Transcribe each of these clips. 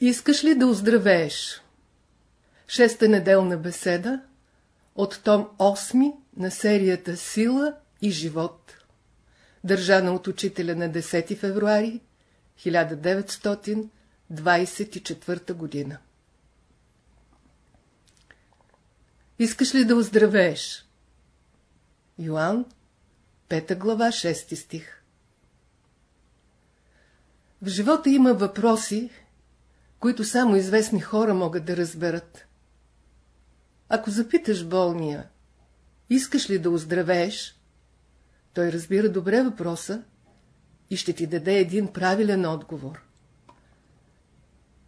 Искаш ли да оздравееш? Шеста неделна беседа от том 8 на серията Сила и живот. Държана от учителя на 10 февруари 1924 година. Искаш ли да оздравееш? Йоанн, 5 глава, 6 стих. В живота има въпроси, които само известни хора могат да разберат. Ако запиташ болния, искаш ли да оздравееш, той разбира добре въпроса и ще ти даде един правилен отговор.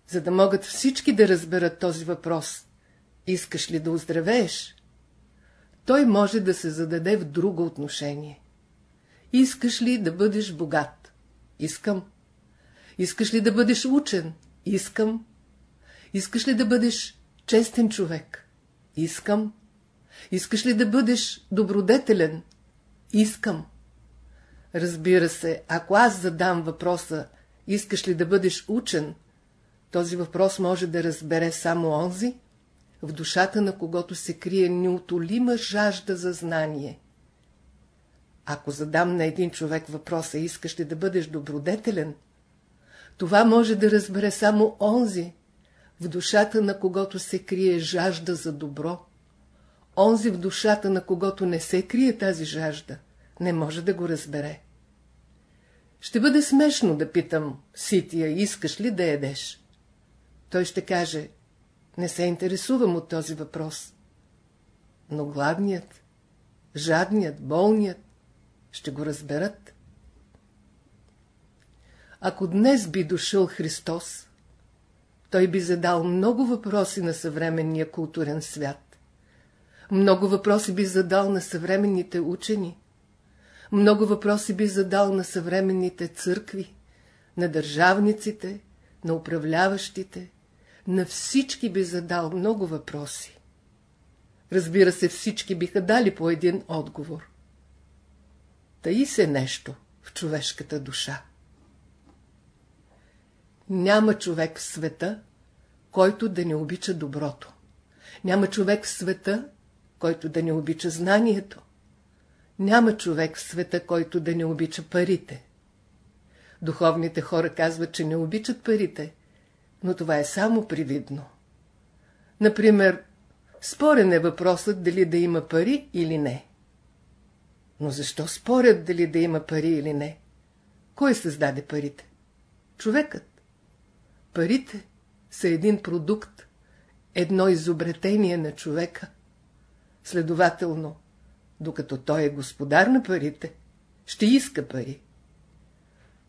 За да могат всички да разберат този въпрос, искаш ли да оздравееш, той може да се зададе в друго отношение. Искаш ли да бъдеш богат? Искам. Искаш ли да бъдеш учен? Искам. Искаш ли да бъдеш честен човек? Искам. Искаш ли да бъдеш добродетелен? Искам. Разбира се, ако аз задам въпроса, искаш ли да бъдеш учен, този въпрос може да разбере само онзи, в душата на когото се крие неутолима жажда за знание. Ако задам на един човек въпроса, искаш ли да бъдеш добродетелен, това може да разбере само онзи, в душата на когото се крие жажда за добро. Онзи в душата на когото не се крие тази жажда, не може да го разбере. Ще бъде смешно да питам Сития, искаш ли да едеш? Той ще каже, не се интересувам от този въпрос. Но гладният, жадният, болният ще го разберат. Ако днес би дошъл Христос, той би задал много въпроси на съвременния културен свят. Много въпроси би задал на съвременните учени. Много въпроси би задал на съвременните църкви, на държавниците, на управляващите, на всички би задал много въпроси. Разбира се, всички биха дали по един отговор. Таи се нещо в човешката душа. Няма човек в света, който да не обича доброто. Няма човек в света, който да не обича знанието. Няма човек в света, който да не обича парите. Духовните хора казват, че не обичат парите, но това е само привидно. Например, спорен е въпросът дали да има пари или не. Но защо спорят дали да има пари или не? Кой създаде парите? Човекът. Парите са един продукт, едно изобретение на човека. Следователно, докато той е господар на парите, ще иска пари.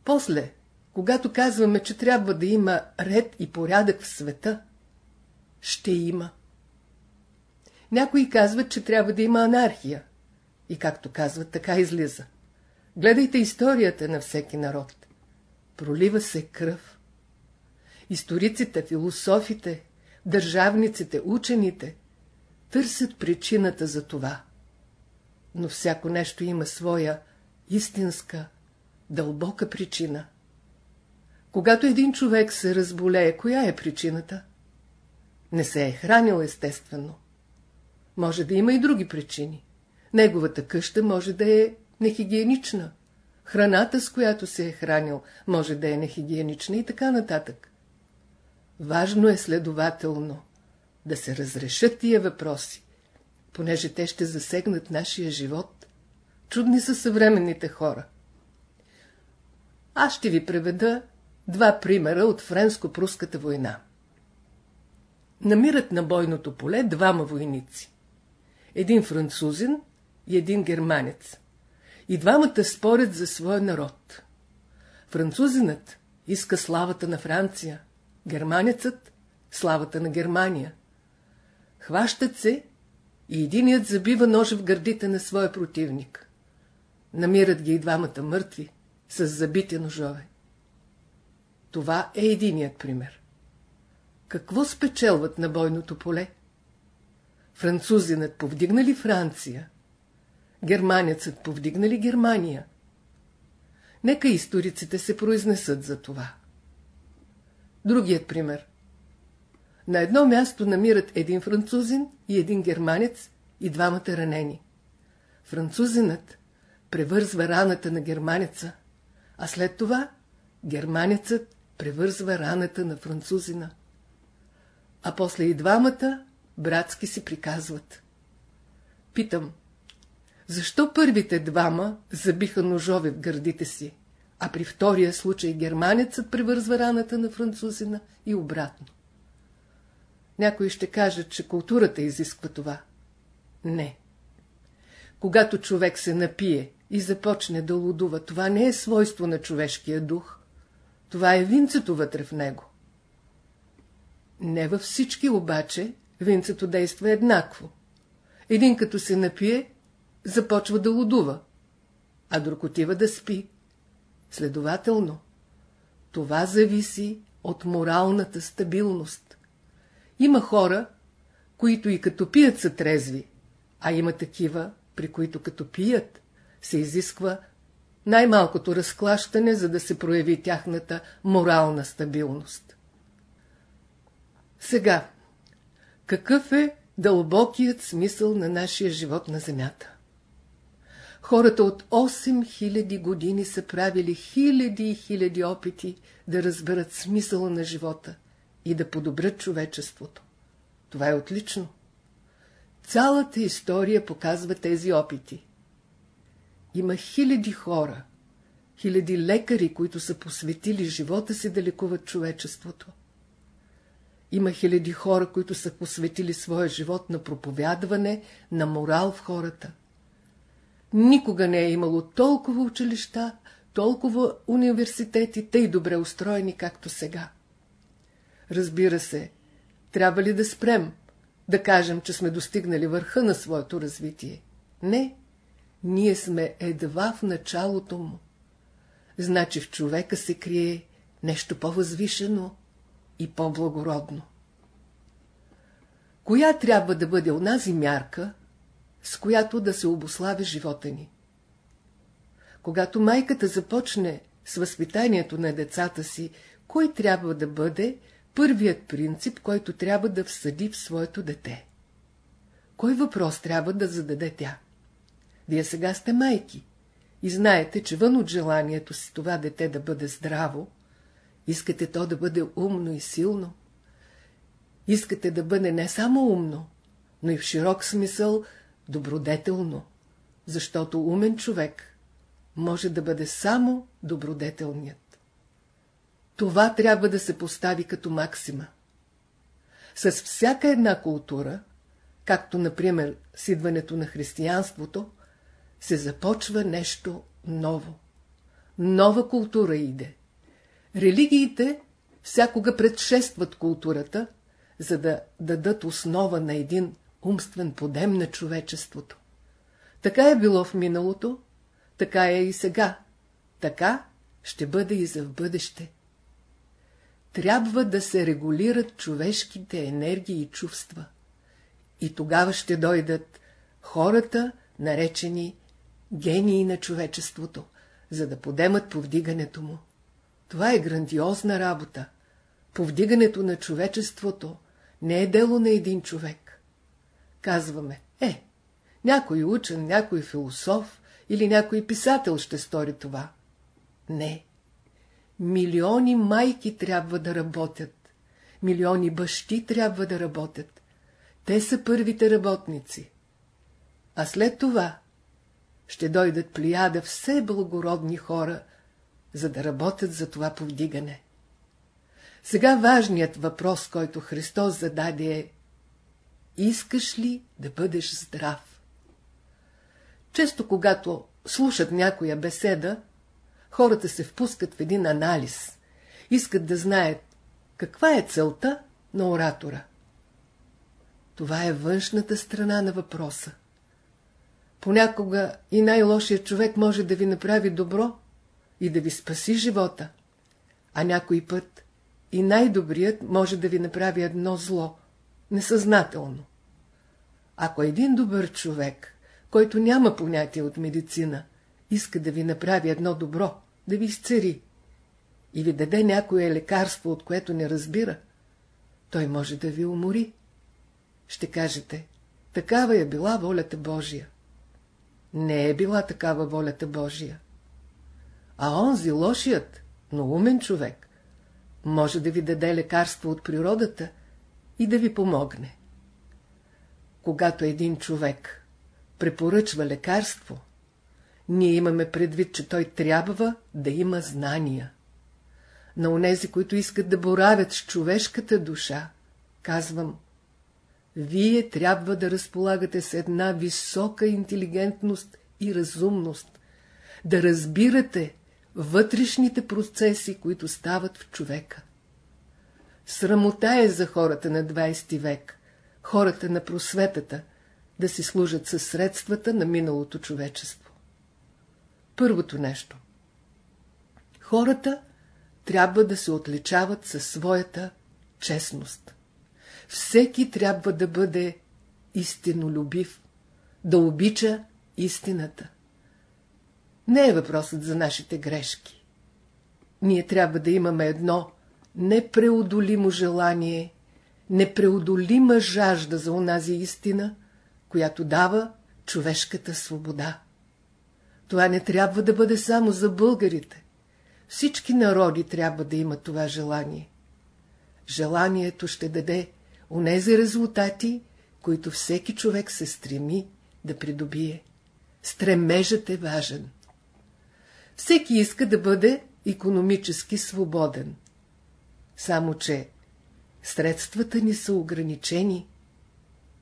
После, когато казваме, че трябва да има ред и порядък в света, ще има. Някои казват, че трябва да има анархия. И както казват, така излиза. Гледайте историята на всеки народ. Пролива се кръв. Историците, философите, държавниците, учените търсят причината за това. Но всяко нещо има своя истинска, дълбока причина. Когато един човек се разболее, коя е причината? Не се е хранил естествено. Може да има и други причини. Неговата къща може да е нехигиенична. Храната, с която се е хранил, може да е нехигиенична и така нататък. Важно е следователно да се разрешат тия въпроси, понеже те ще засегнат нашия живот. Чудни са съвременните хора. Аз ще ви преведа два примера от Френско-пруската война. Намират на бойното поле двама войници. Един французин и един германец. И двамата спорят за своя народ. Французинът иска славата на Франция, германецът – славата на Германия. Хващат се и единият забива ножа в гърдите на своя противник. Намират ги и двамата мъртви, с забити ножове. Това е единият пример. Какво спечелват на бойното поле? Французинът повдигна ли Франция? Германецът повдигна ли Германия? Нека историците се произнесат за това. Другият пример. На едно място намират един французин и един германец и двамата ранени. Французинът превързва раната на германеца, а след това германецът превързва раната на французина. А после и двамата братски си приказват. Питам, защо първите двама забиха ножове в гърдите си, а при втория случай германецът превързва раната на французина и обратно? Някои ще кажат, че културата изисква това. Не. Когато човек се напие и започне да лудува, това не е свойство на човешкия дух. Това е винцето вътре в него. Не във всички обаче винцето действа еднакво. Един като се напие, започва да лудува, а друг отива да спи. Следователно, това зависи от моралната стабилност. Има хора, които и като пият са трезви, а има такива, при които като пият, се изисква най-малкото разклащане, за да се прояви тяхната морална стабилност. Сега, какъв е дълбокият смисъл на нашия живот на Земята? Хората от 8000 години са правили хиляди и хиляди опити да разберат смисъла на живота и да подобрят човечеството. Това е отлично. Цялата история показва тези опити. Има хиляди хора, хиляди лекари, които са посветили живота си да лекуват човечеството. Има хиляди хора, които са посветили своя живот на проповядване, на морал в хората. Никога не е имало толкова училища, толкова университети, тъй добре устроени, както сега. Разбира се, трябва ли да спрем, да кажем, че сме достигнали върха на своето развитие? Не, ние сме едва в началото му. Значи в човека се крие нещо по-възвишено и по-благородно. Коя трябва да бъде онази мярка, с която да се обославя живота ни? Когато майката започне с възпитанието на децата си, кой трябва да бъде първият принцип, който трябва да всъди в своето дете? Кой въпрос трябва да зададе тя? Вие сега сте майки и знаете, че вън от желанието си това дете да бъде здраво, искате то да бъде умно и силно. Искате да бъде не само умно, но и в широк смисъл добродетелно, защото умен човек може да бъде само добродетелният. Това трябва да се постави като максима. С всяка една култура, както например с идването на християнството, се започва нещо ново. Нова култура иде. Религиите всякога предшестват културата, за да дадат основа на един умствен подем на човечеството. Така е било в миналото, така е и сега, така ще бъде и за в бъдеще. Трябва да се регулират човешките енергии и чувства. И тогава ще дойдат хората, наречени гении на човечеството, за да подемат повдигането му. Това е грандиозна работа. Повдигането на човечеството не е дело на един човек. Казваме, е, някой учен, някой философ или някой писател ще стори това. Не. Милиони майки трябва да работят. Милиони бащи трябва да работят. Те са първите работници. А след това ще дойдат плеяда все благородни хора, за да работят за това повдигане. Сега важният въпрос, който Христос зададе е Искаш ли да бъдеш здрав? Често, когато слушат някоя беседа, хората се впускат в един анализ, искат да знаят каква е целта на оратора. Това е външната страна на въпроса. Понякога и най-лошият човек може да ви направи добро и да ви спаси живота, а някой път и най-добрият може да ви направи едно зло, несъзнателно. Ако един добър човек, който няма понятие от медицина, иска да ви направи едно добро, да ви изцери и ви даде някое лекарство, от което не разбира, той може да ви умори. Ще кажете, такава е била волята Божия. Не е била такава волята Божия. А онзи лошият, но умен човек, може да ви даде лекарство от природата и да ви помогне. Когато един човек препоръчва лекарство, ние имаме предвид, че той трябва да има знания. На онези, които искат да боравят с човешката душа, казвам, вие трябва да разполагате с една висока интелигентност и разумност, да разбирате вътрешните процеси, които стават в човека. Срамота е за хората на 20 век, хората на просветата, да си служат със средствата на миналото човечество. Първото нещо. Хората трябва да се отличават със своята честност. Всеки трябва да бъде истинолюбив, да обича истината. Не е въпросът за нашите грешки. Ние трябва да имаме едно непреодолимо желание, непреодолима жажда за онази истина, която дава човешката свобода. Това не трябва да бъде само за българите. Всички народи трябва да имат това желание. Желанието ще даде онези резултати, които всеки човек се стреми да придобие. Стремежът е важен. Всеки иска да бъде економически свободен. Само, че средствата ни са ограничени.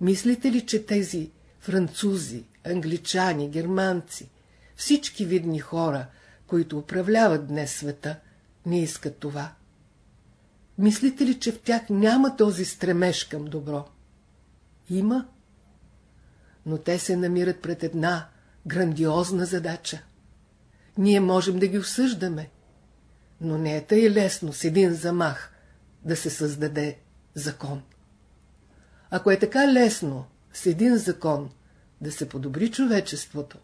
Мислите ли, че тези французи, англичани, германци, всички видни хора, които управляват днес света, не искат това? Мислите ли, че в тях няма този стремеж към добро? Има. Но те се намират пред една грандиозна задача. Ние можем да ги осъждаме, но не е тъй лесно с един замах да се създаде закон. Ако е така лесно с един закон да се подобри човечеството,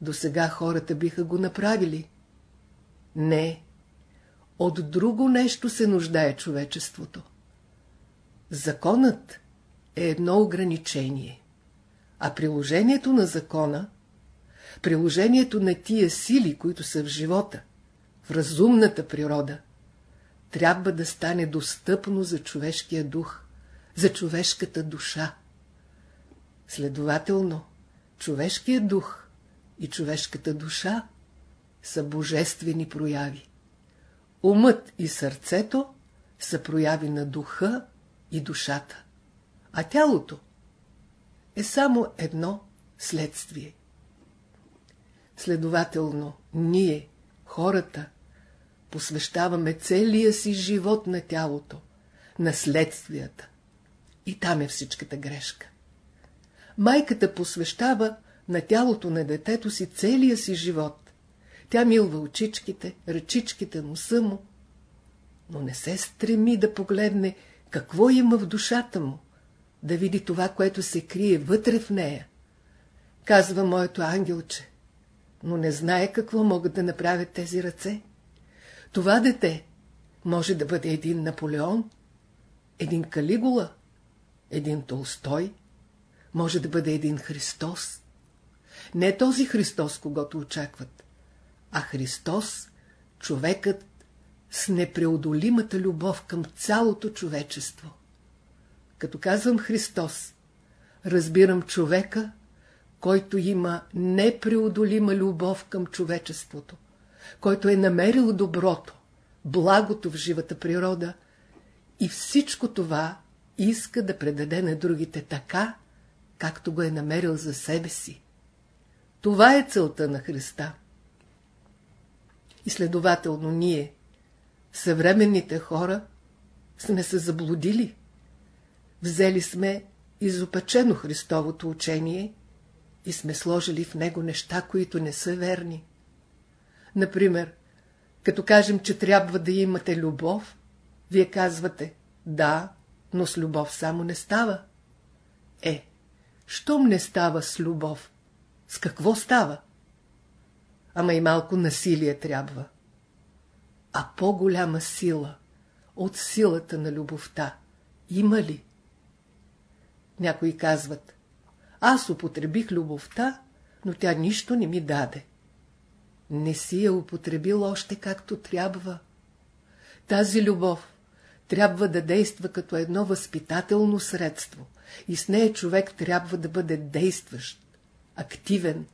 до сега хората биха го направили. Не, от друго нещо се нуждае човечеството. Законът е едно ограничение, а приложението на закона, приложението на тия сили, които са в живота, разумната природа, трябва да стане достъпно за човешкия дух, за човешката душа. Следователно, човешкият дух и човешката душа са божествени прояви. Умът и сърцето са прояви на духа и душата, а тялото е само едно следствие. Следователно, ние, хората, посвещаваме целия си живот на тялото, на следствията. И там е всичката грешка. Майката посвещава на тялото на детето си целия си живот, тя милва очичките, ръчичките, носа му, но не се стреми да погледне какво има в душата му, да види това, което се крие вътре в нея. Казва моето ангелче, но не знае какво могат да направят тези ръце. Това дете може да бъде един Наполеон, един Калигула, един Толстой, може да бъде един Христос. Не този Христос, когато очакват, а Христос, човекът с непреодолимата любов към цялото човечество. Като казвам Христос, разбирам човека, който има непреодолима любов към човечеството, който е намерил доброто, благото в живата природа и всичко това иска да предаде на другите така, както го е намерил за себе си. Това е целта на Христа. И следователно ние, съвременните хора, сме се заблудили. Взели сме изопачено Христовото учение и сме сложили в него неща, които не са верни. Например, като кажем, че трябва да имате любов, вие казвате, да, но с любов само не става. Е, щом не става с любов, с какво става? ама и малко насилие трябва. А по-голяма сила от силата на любовта има ли? Някои казват, аз употребих любовта, но тя нищо не ми даде. Не си я употребил още както трябва. Тази любов трябва да действа като едно възпитателно средство и с нея човек трябва да бъде действащ, активен.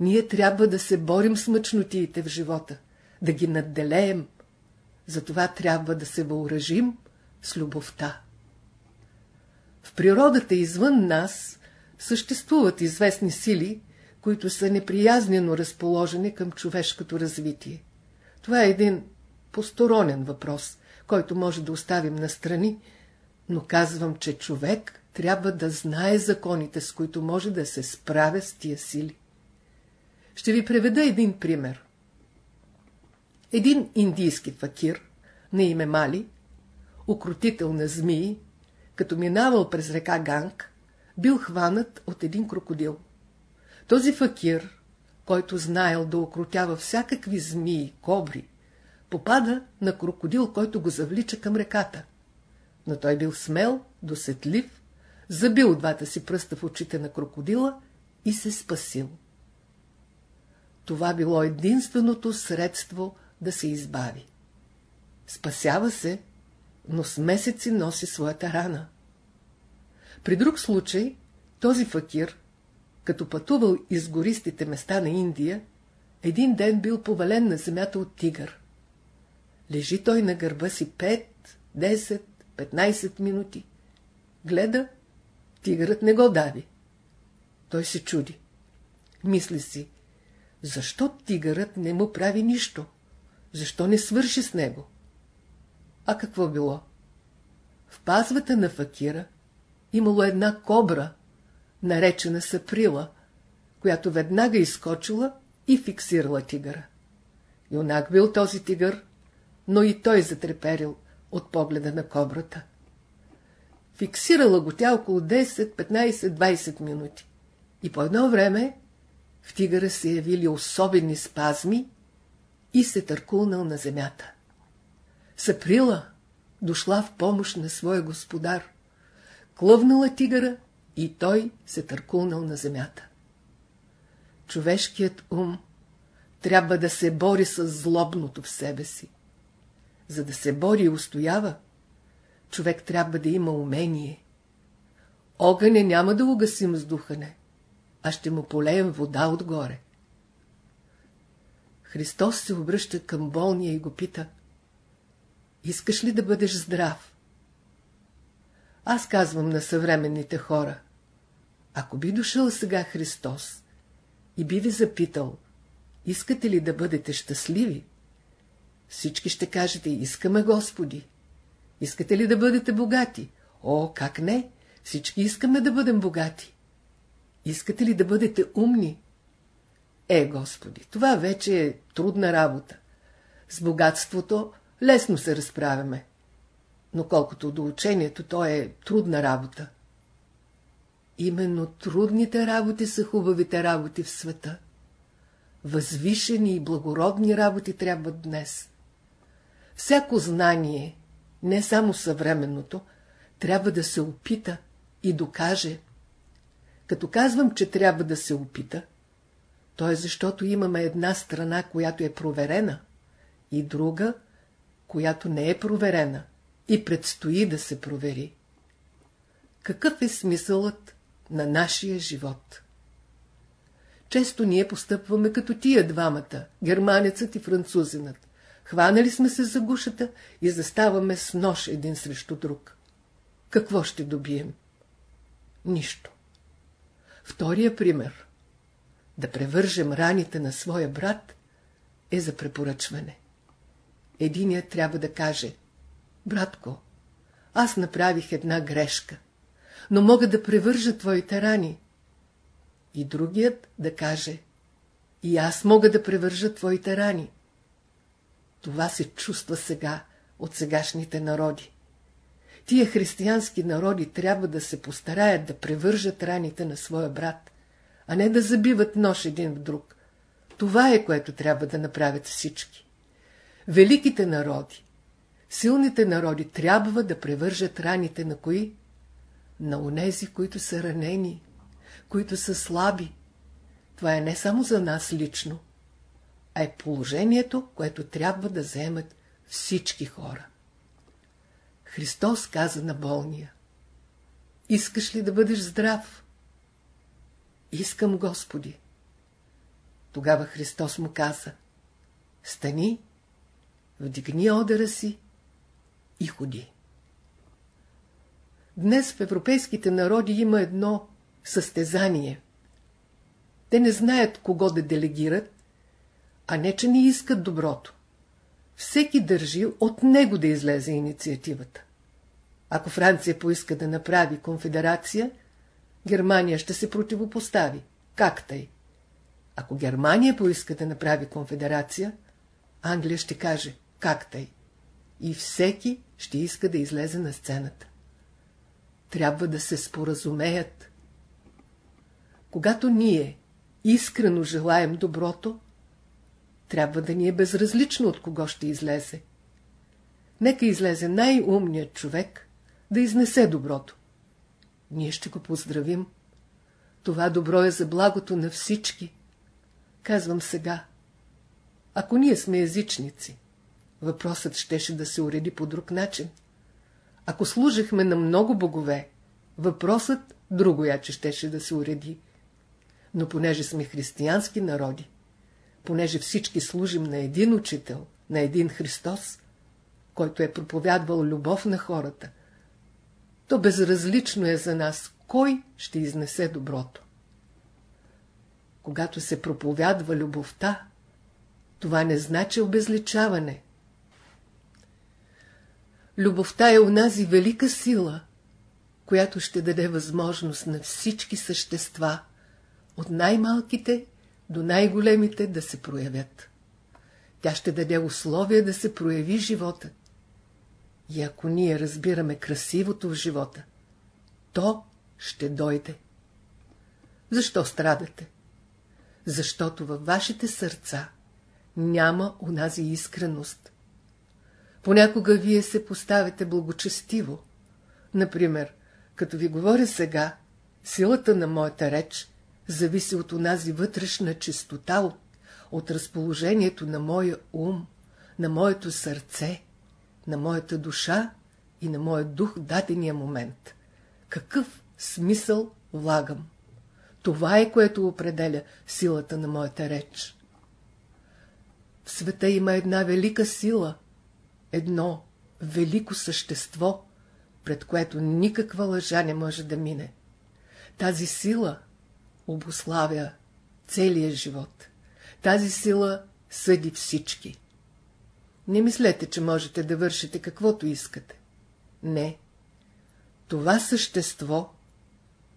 Ние трябва да се борим с мъчнотиите в живота, да ги надделеем. Затова трябва да се въоръжим с любовта. В природата извън нас съществуват известни сили, които са неприязнено разположени към човешкото развитие. Това е един посторонен въпрос, който може да оставим настрани, но казвам, че човек трябва да знае законите, с които може да се справя с тия сили. Ще ви преведа един пример. Един индийски факир, на име Мали, укротител на змии, като минавал през река Ганг, бил хванат от един крокодил. Този факир, който знаел да окротява всякакви змии, кобри, попада на крокодил, който го завлича към реката. Но той бил смел, досетлив, забил двата си пръста в очите на крокодила и се спасил. Това било единственото средство да се избави. Спасява се, но с месеци носи своята рана. При друг случай, този факир, като пътувал из гористите места на Индия, един ден бил повален на земята от тигър. Лежи той на гърба си 5, 10, 15 минути. Гледа, тигърът не го дави. Той се чуди. Мисли си, защо тигърът не му прави нищо? Защо не свърши с него? А какво било? В пазвата на факира имало една кобра, наречена Саприла, която веднага изкочила и фиксирала тигъра. Юнак бил този тигър, но и той затреперил от погледа на кобрата. Фиксирала го тя около 10, 15, 20 минути. И по едно време в тигъра се явили особени спазми и се търкулнал на земята. Саприла дошла в помощ на своя господар. Клъвнала тигъра и той се търкулнал на земята. Човешкият ум трябва да се бори с злобното в себе си. За да се бори и устоява, човек трябва да има умение. Огъня няма да угасим с духане, а ще му полеем вода отгоре. Христос се обръща към болния и го пита. Искаш ли да бъдеш здрав? Аз казвам на съвременните хора. Ако би дошъл сега Христос и би ви запитал, искате ли да бъдете щастливи? Всички ще кажете, искаме Господи. Искате ли да бъдете богати? О, как не? Всички искаме да бъдем богати. Искате ли да бъдете умни? Е, Господи, това вече е трудна работа. С богатството лесно се разправяме. Но колкото до учението, то е трудна работа. Именно трудните работи са хубавите работи в света. Възвишени и благородни работи трябват днес. Всяко знание, не само съвременното, трябва да се опита и докаже. Като казвам, че трябва да се опита, то е защото имаме една страна, която е проверена, и друга, която не е проверена и предстои да се провери. Какъв е смисълът на нашия живот? Често ние постъпваме като тия двамата, германецът и французинът. Хванали сме се за гушата и заставаме с нож един срещу друг. Какво ще добием? Нищо. Втория пример. Да превържем раните на своя брат е за препоръчване. Единият трябва да каже, братко, аз направих една грешка, но мога да превържа твоите рани. И другият да каже, и аз мога да превържа твоите рани. Това се чувства сега от сегашните народи. Тия християнски народи трябва да се постараят да превържат раните на своя брат, а не да забиват нож един в друг. Това е, което трябва да направят всички. Великите народи, Силните народи трябва да превържат раните на кои? На онези, които са ранени, които са слаби. Това е не само за нас лично, а е положението, което трябва да вземат всички хора. Христос каза на болния. Искаш ли да бъдеш здрав? Искам, Господи. Тогава Христос му каза. Стани, вдигни одера си и ходи. Днес в европейските народи има едно състезание. Те не знаят кого да делегират, а не, че не искат доброто. Всеки държи от него да излезе инициативата. Ако Франция поиска да направи конфедерация, Германия ще се противопостави. Как тъй? Ако Германия поиска да направи конфедерация, Англия ще каже как тъй. И всеки ще иска да излезе на сцената. Трябва да се споразумеят. Когато ние искрено желаем доброто, трябва да ни е безразлично от кого ще излезе. Нека излезе най-умният човек да изнесе доброто. Ние ще го поздравим. Това добро е за благото на всички. Казвам сега. Ако ние сме езичници, въпросът щеше да се уреди по друг начин. Ако служихме на много богове, въпросът друго яче щеше да се уреди. Но понеже сме християнски народи, понеже всички служим на един учител, на един Христос, който е проповядвал любов на хората, то безразлично е за нас, кой ще изнесе доброто. Когато се проповядва любовта, това не значи обезличаване. Любовта е унази велика сила, която ще даде възможност на всички същества, от най-малките до най-големите да се проявят. Тя ще даде условия да се прояви животът. И ако ние разбираме красивото в живота, то ще дойде. Защо страдате? Защото във вашите сърца няма унази искреност. Понякога вие се поставите благочестиво. Например, като ви говоря сега, силата на моята реч зависи от онази вътрешна чистота, от, от разположението на моя ум, на моето сърце, на моята душа и на моя дух дадения момент. Какъв смисъл влагам? Това е, което определя силата на моята реч. В света има една велика сила, едно велико същество, пред което никаква лъжа не може да мине. Тази сила обославя целия живот. Тази сила съди всички. Не мислете, че можете да вършите каквото искате. Не. Това същество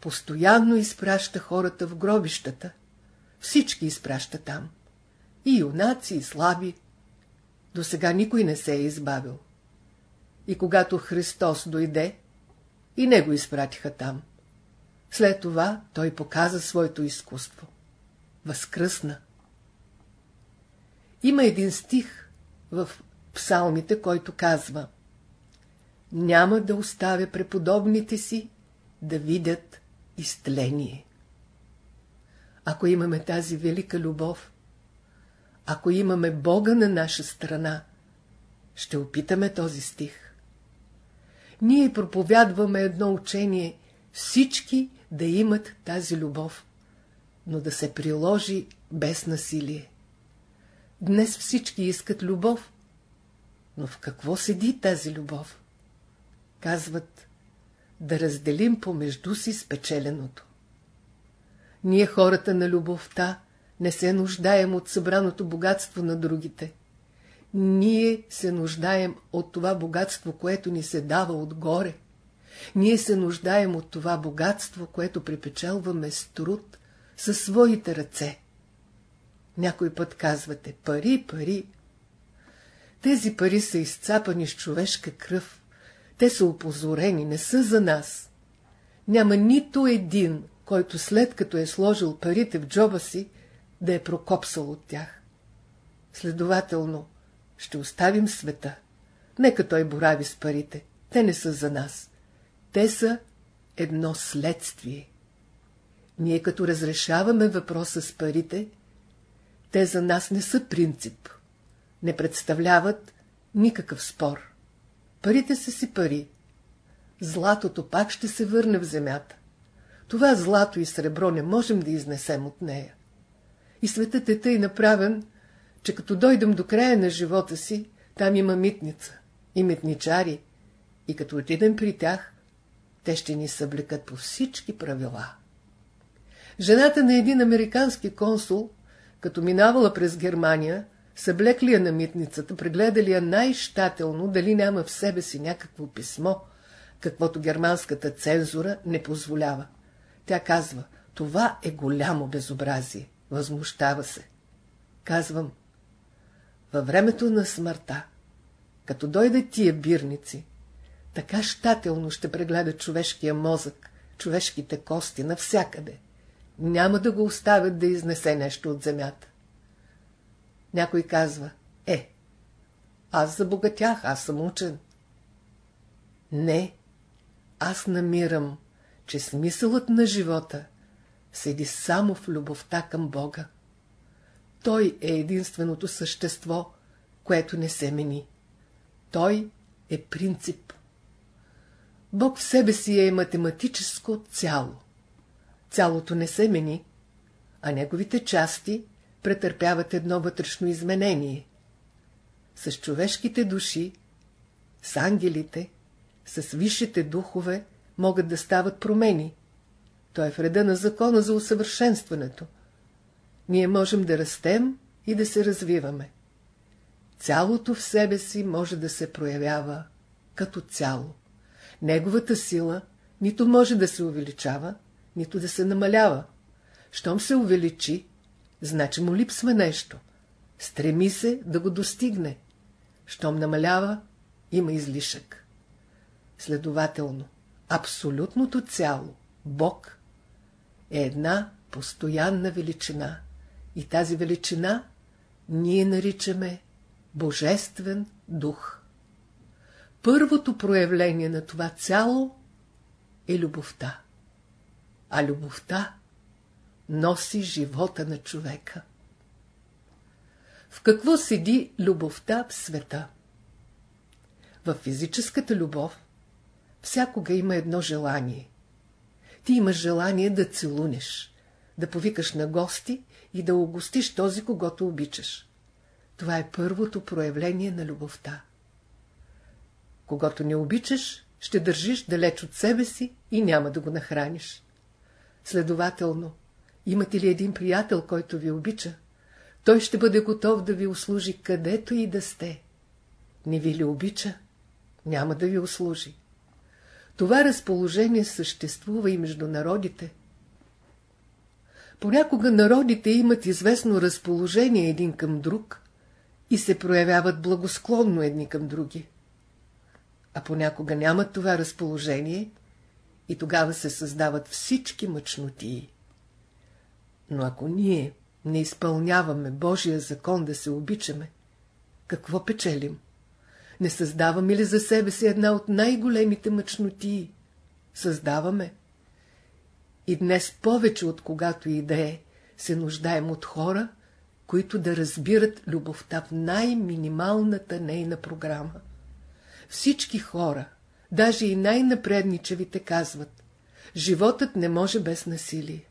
постоянно изпраща хората в гробищата. Всички изпраща там. И юнаци, и слаби. До сега никой не се е избавил. И когато Христос дойде, и него изпратиха там. След това той показа своето изкуство. Възкръсна. Има един стих в псалмите, който казва Няма да оставя преподобните си да видят изтление. Ако имаме тази велика любов, ако имаме Бога на наша страна, ще опитаме този стих. Ние проповядваме едно учение всички да имат тази любов, но да се приложи без насилие. Днес всички искат любов, но в какво седи тази любов? Казват, да разделим помежду си спечеленото. Ние хората на любовта не се нуждаем от събраното богатство на другите. Ние се нуждаем от това богатство, което ни се дава отгоре. Ние се нуждаем от това богатство, което припечелваме с труд, със своите ръце. Някой път казвате пари, пари. Тези пари са изцапани с човешка кръв. Те са опозорени, не са за нас. Няма нито един, който след като е сложил парите в джоба си, да е прокопсал от тях. Следователно, ще оставим света, Нека той борави с парите. Те не са за нас. Те са едно следствие. Ние като разрешаваме въпроса с парите, те за нас не са принцип. Не представляват никакъв спор. Парите са си пари. Златото пак ще се върне в земята. Това злато и сребро не можем да изнесем от нея. И светът е тъй направен, че като дойдем до края на живота си, там има митница и митничари, и като отидем при тях, те ще ни съблекат по всички правила. Жената на един американски консул, като минавала през Германия, съблекли я на митницата, прегледали я най-щателно, дали няма в себе си някакво писмо, каквото германската цензура не позволява. Тя казва, това е голямо безобразие. Възмущава се. Казвам, във времето на смъртта, като дойдат тия бирници, така щателно ще прегледат човешкия мозък, човешките кости навсякъде. Няма да го оставят да изнесе нещо от земята. Някой казва, е, аз забогатях, аз съм учен. Не, аз намирам, че смисълът на живота седи само в любовта към Бога. Той е единственото същество, което не се мени. Той е принцип. Бог в себе си е математическо цяло. Цялото не се мени, а неговите части претърпяват едно вътрешно изменение. С човешките души, с ангелите, с висшите духове могат да стават промени. Той е в реда на закона за усъвършенстването. Ние можем да растем и да се развиваме. Цялото в себе си може да се проявява като цяло. Неговата сила нито може да се увеличава, нито да се намалява. Щом се увеличи, значи му липсва нещо. Стреми се да го достигне. Щом намалява, има излишък. Следователно, абсолютното цяло, Бог, е една постоянна величина. И тази величина ние наричаме Божествен дух. Първото проявление на това цяло е любовта. А любовта носи живота на човека. В какво седи любовта в света? В физическата любов всякога има едно желание. Ти имаш желание да целунеш, да повикаш на гости и да огостиш този, когато обичаш. Това е първото проявление на любовта. Когато не обичаш, ще държиш далеч от себе си и няма да го нахраниш. Следователно, имате ли един приятел, който ви обича, той ще бъде готов да ви услужи където и да сте. Не ви ли обича, няма да ви услужи. Това разположение съществува и между народите. Понякога народите имат известно разположение един към друг и се проявяват благосклонно едни към други. А понякога нямат това разположение и тогава се създават всички мъчнотии. Но ако ние не изпълняваме Божия закон да се обичаме, какво печелим? Не създаваме ли за себе си една от най-големите мъчнотии? Създаваме. И днес повече от когато и да е, се нуждаем от хора, които да разбират любовта в най-минималната нейна програма. Всички хора, даже и най-напредничевите казват, животът не може без насилие.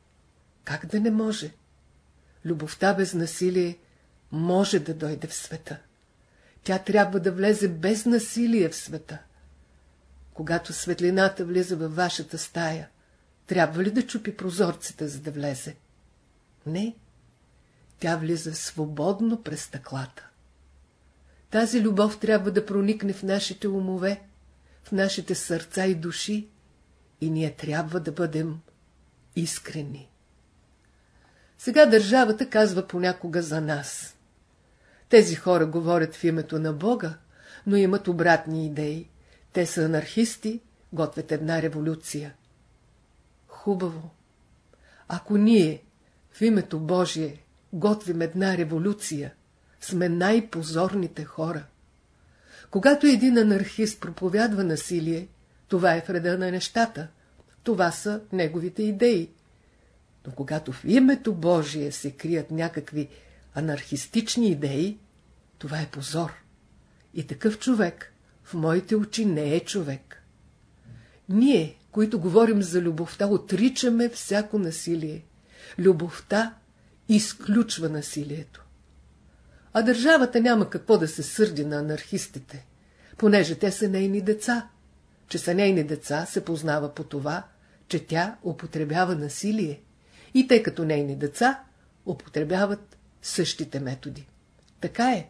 Как да не може? Любовта без насилие може да дойде в света. Тя трябва да влезе без насилие в света. Когато светлината влиза във вашата стая, трябва ли да чупи прозорците, за да влезе? Не. Тя влиза свободно през стъклата. Тази любов трябва да проникне в нашите умове, в нашите сърца и души, и ние трябва да бъдем искрени. Сега държавата казва понякога за нас. Тези хора говорят в името на Бога, но имат обратни идеи. Те са анархисти, готвят една революция. Хубаво. Ако ние в името Божие готвим една революция, сме най-позорните хора. Когато един анархист проповядва насилие, това е вреда на нещата. Това са неговите идеи. Но когато в името Божие се крият някакви анархистични идеи, това е позор. И такъв човек в моите очи не е човек. Ние, които говорим за любовта, отричаме всяко насилие. Любовта изключва насилието. А държавата няма какво да се сърди на анархистите, понеже те са нейни деца. Че са нейни деца се познава по това, че тя употребява насилие. И те като нейни деца употребяват същите методи. Така е.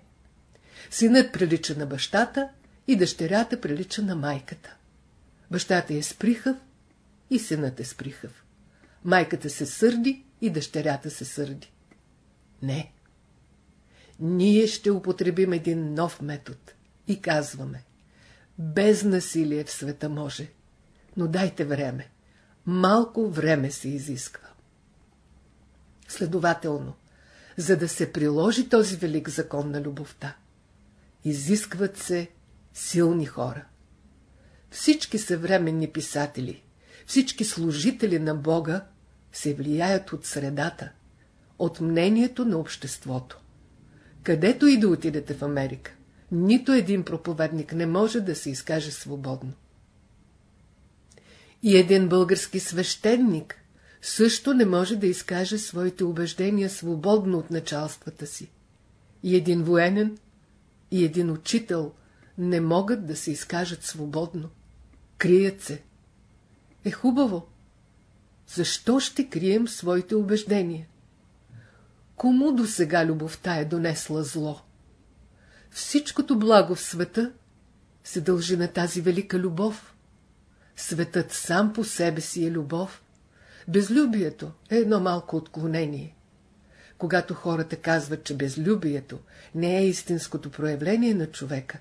Синът прилича на бащата и дъщерята прилича на майката. Бащата е сприхав и синът е сприхав. Майката се сърди и дъщерята се сърди. Не. Ние ще употребим един нов метод и казваме. Без насилие в света може, но дайте време. Малко време се изисква. Следователно, за да се приложи този велик закон на любовта, изискват се силни хора. Всички съвременни писатели, всички служители на Бога се влияят от средата, от мнението на обществото. Където и да отидете в Америка, нито един проповедник не може да се изкаже свободно. И един български свещеник също не може да изкаже своите убеждения свободно от началствата си. И един военен, и един учител не могат да се изкажат свободно. Крият се. Е хубаво. Защо ще крием своите убеждения? Кому до сега любовта е донесла зло? Всичкото благо в света се дължи на тази велика любов. Светът сам по себе си е любов. Безлюбието е едно малко отклонение. Когато хората казват, че безлюбието не е истинското проявление на човека,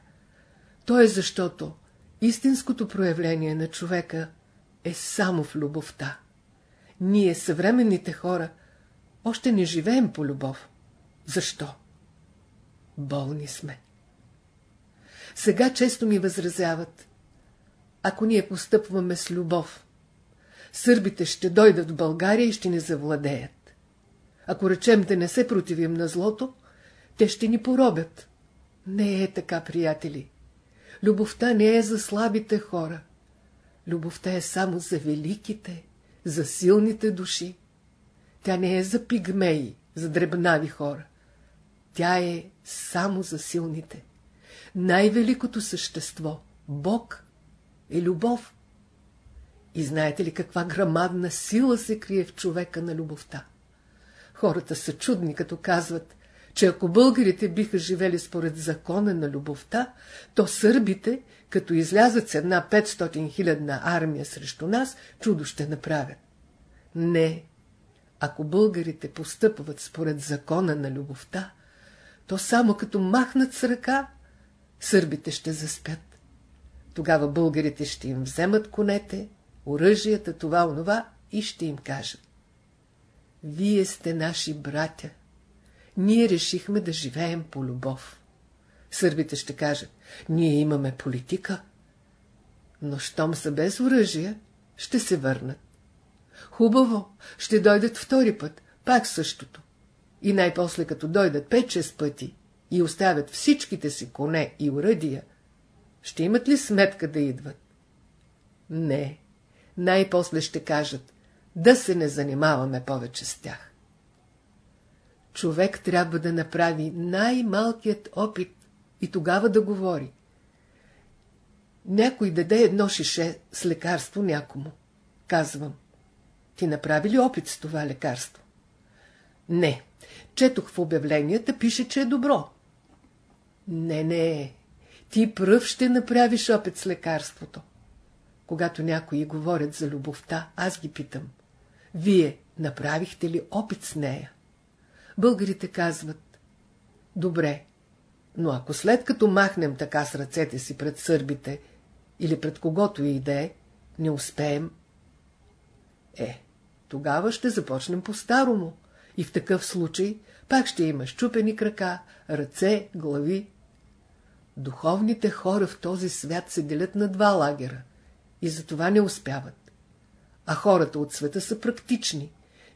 то е защото истинското проявление на човека е само в любовта. Ние, съвременните хора, още не живеем по любов. Защо? Болни сме. Сега често ми възразяват. Ако ние постъпваме с любов, сърбите ще дойдат в България и ще ни завладеят. Ако речем да не се противим на злото, те ще ни поробят. Не е така, приятели. Любовта не е за слабите хора. Любовта е само за великите, за силните души. Тя не е за пигмеи, за дребнави хора. Тя е само за силните. Най-великото същество, Бог, е любов. И знаете ли каква грамадна сила се крие в човека на любовта? Хората са чудни, като казват, че ако българите биха живели според закона на любовта, то сърбите, като излязат с една 500 хилядна армия срещу нас, чудо ще направят. Не, ако българите постъпват според закона на любовта, то само като махнат с ръка, сърбите ще заспят. Тогава българите ще им вземат конете, оръжията, това, онова и ще им кажат. Вие сте наши братя. Ние решихме да живеем по любов. Сърбите ще кажат, ние имаме политика. Но щом са без оръжия, ще се върнат. Хубаво, ще дойдат втори път, пак същото. И най-после като дойдат 5-6 пъти и оставят всичките си коне и уръдия, ще имат ли сметка да идват? Не, най-после ще кажат, да се не занимаваме повече с тях. Човек трябва да направи най-малкият опит и тогава да говори. Някой даде едно шише с лекарство някому. Казвам, ти направи ли опит с това лекарство? Не. Четох в обявленията, пише, че е добро. Не, не. Ти пръв ще направиш опит с лекарството. Когато някои говорят за любовта, аз ги питам. Вие направихте ли опит с нея? Българите казват. Добре, но ако след като махнем така с ръцете си пред сърбите или пред когото и да е, не успеем, е, тогава ще започнем по-старому. И в такъв случай пак ще има щупени крака, ръце, глави. Духовните хора в този свят се делят на два лагера и затова не успяват. А хората от света са практични.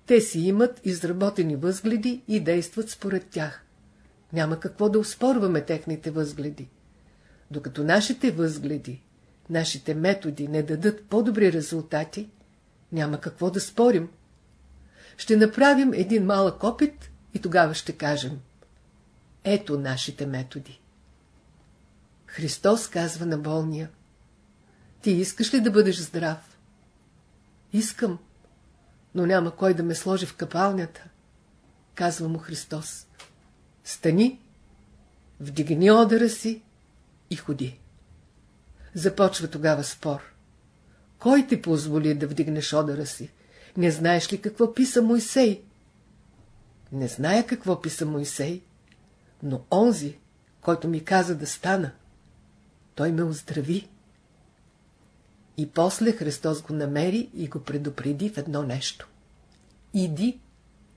Те си имат изработени възгледи и действат според тях. Няма какво да успорваме техните възгледи. Докато нашите възгледи, нашите методи не дадат по-добри резултати, няма какво да спорим. Ще направим един малък опит и тогава ще кажем. Ето нашите методи. Христос казва на болния. Ти искаш ли да бъдеш здрав? Искам, но няма кой да ме сложи в капалнята. Казва му Христос. Стани, вдигни одъра си и ходи. Започва тогава спор. Кой ти позволи да вдигнеш одъра си? Не знаеш ли какво писа Мойсей? Не зная какво писа Мойсей, но онзи, който ми каза да стана, той ме оздрави. И после Христос го намери и го предупреди в едно нещо. Иди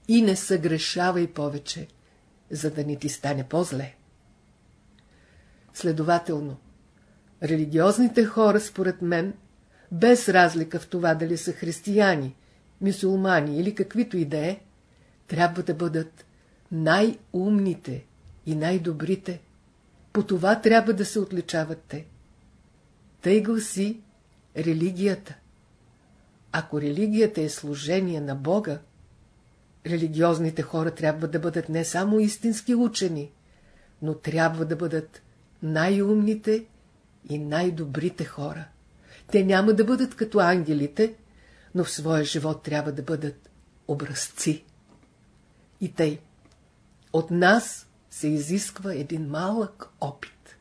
и не съгрешавай повече, за да не ти стане по-зле. Следователно, религиозните хора, според мен, без разлика в това дали са християни, мюсулмани или каквито и да е, трябва да бъдат най-умните и най-добрите. По това трябва да се отличават те. Тъй гласи религията. Ако религията е служение на Бога, религиозните хора трябва да бъдат не само истински учени, но трябва да бъдат най-умните и най-добрите хора. Те няма да бъдат като ангелите, но в своя живот трябва да бъдат образци. И тъй, от нас се изисква един малък опит.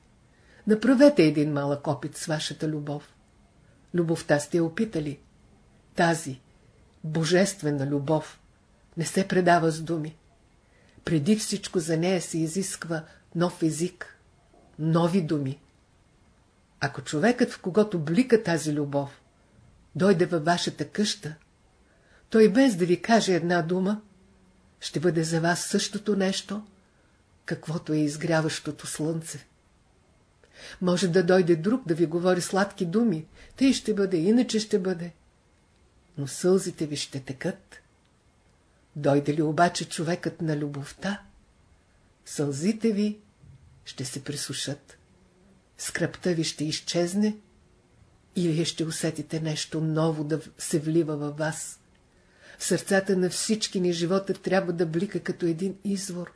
Направете един малък опит с вашата любов. Любовта сте опитали. Тази божествена любов не се предава с думи. Преди всичко за нея се изисква нов език, нови думи. Ако човекът, в когото блика тази любов, дойде във вашата къща, той без да ви каже една дума, ще бъде за вас същото нещо, каквото е изгряващото слънце. Може да дойде друг да ви говори сладки думи, тъй ще бъде, иначе ще бъде. Но сълзите ви ще текат. Дойде ли обаче човекът на любовта, сълзите ви ще се присушат. Скръпта ви ще изчезне и вие ще усетите нещо ново да се влива във вас. В сърцата на всички ни живота трябва да блика като един извор,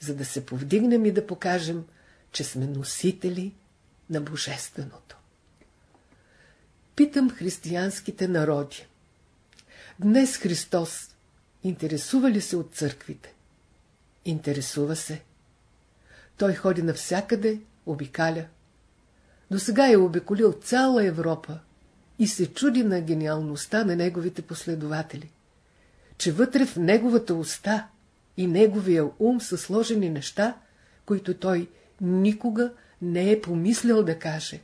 за да се повдигнем и да покажем, че сме носители на Божественото. Питам християнските народи. Днес Христос интересува ли се от църквите? Интересува се. Той ходи навсякъде, обикаля. До сега е обиколил цяла Европа и се чуди на гениалността на неговите последователи, че вътре в неговата уста и неговия ум са сложени неща, които той никога не е помислял да каже.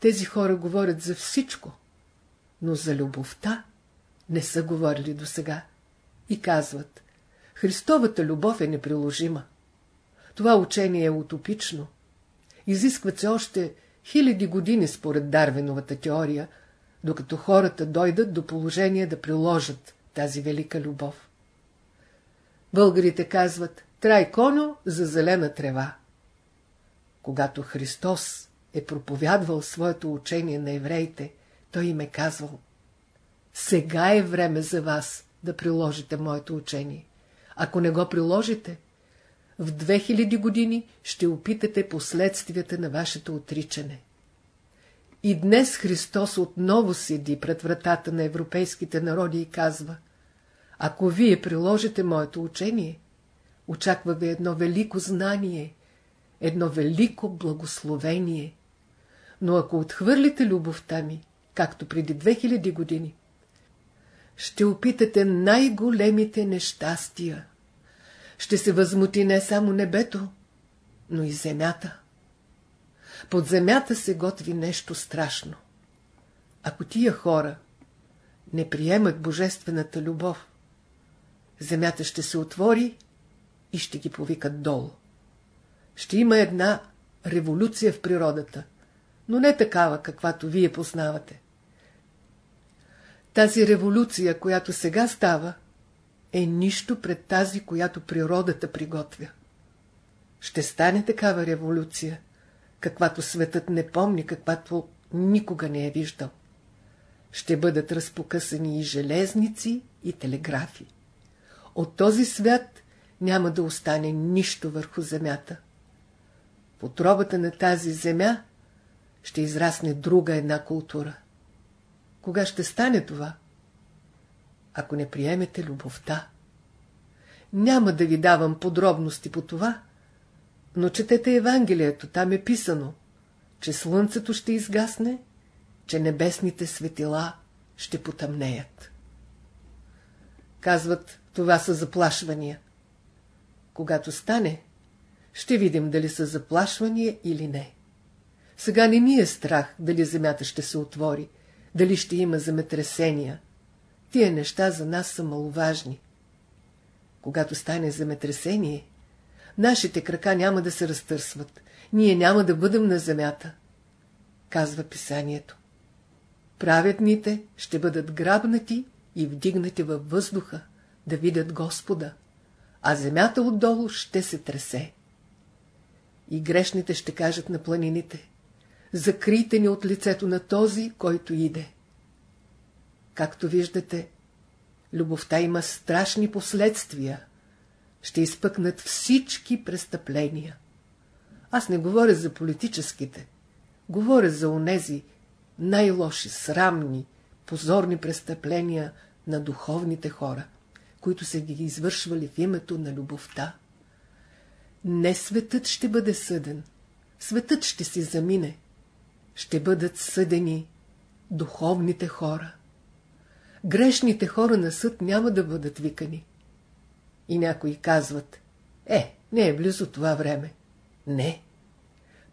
Тези хора говорят за всичко, но за любовта не са говорили до сега и казват, Христовата любов е неприложима. Това учение е утопично. Изискват се още хиляди години според Дарвиновата теория, докато хората дойдат до положение да приложат тази велика любов. Българите казват «Трай коно за зелена трева». Когато Христос е проповядвал своето учение на евреите, той им е казвал «Сега е време за вас да приложите моето учение. Ако не го приложите, в 2000 години ще опитате последствията на вашето отричане. И днес Христос отново седи пред вратата на европейските народи и казва Ако вие приложите моето учение, очаква ви едно велико знание, едно велико благословение. Но ако отхвърлите любовта ми, както преди 2000 години, ще опитате най-големите нещастия. Ще се възмути не само небето, но и земята. Под земята се готви нещо страшно. Ако тия хора не приемат божествената любов, земята ще се отвори и ще ги повикат долу. Ще има една революция в природата, но не такава, каквато вие познавате. Тази революция, която сега става, е нищо пред тази, която природата приготвя. Ще стане такава революция, каквато светът не помни, каквато никога не е виждал. Ще бъдат разпокъсани и железници, и телеграфи. От този свят няма да остане нищо върху земята. Отробата на тази земя ще израсне друга една култура. Кога ще стане това? Ако не приемете любовта. Няма да ви давам подробности по това, но четете Евангелието, там е писано, че слънцето ще изгасне, че небесните светила ще потъмнеят. Казват, това са заплашвания. Когато стане, ще видим дали са заплашвания или не. Сега не ми е страх дали земята ще се отвори, дали ще има земетресения. Тия неща за нас са маловажни. Когато стане земетресение, нашите крака няма да се разтърсват, ние няма да бъдем на земята, казва писанието. Праведните ще бъдат грабнати и вдигнати във въздуха, да видят Господа, а земята отдолу ще се тресе. И грешните ще кажат на планините, закрийте ни от лицето на този, който иде. Както виждате, любовта има страшни последствия. Ще изпъкнат всички престъпления. Аз не говоря за политическите, говоря за онези най-лоши, срамни, позорни престъпления на духовните хора, които са ги извършвали в името на любовта. Не светът ще бъде съден, светът ще си замине, ще бъдат съдени духовните хора. Грешните хора на съд няма да бъдат викани. И някои казват, е, не е близо това време. Не.